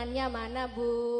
tangannya mana Bu?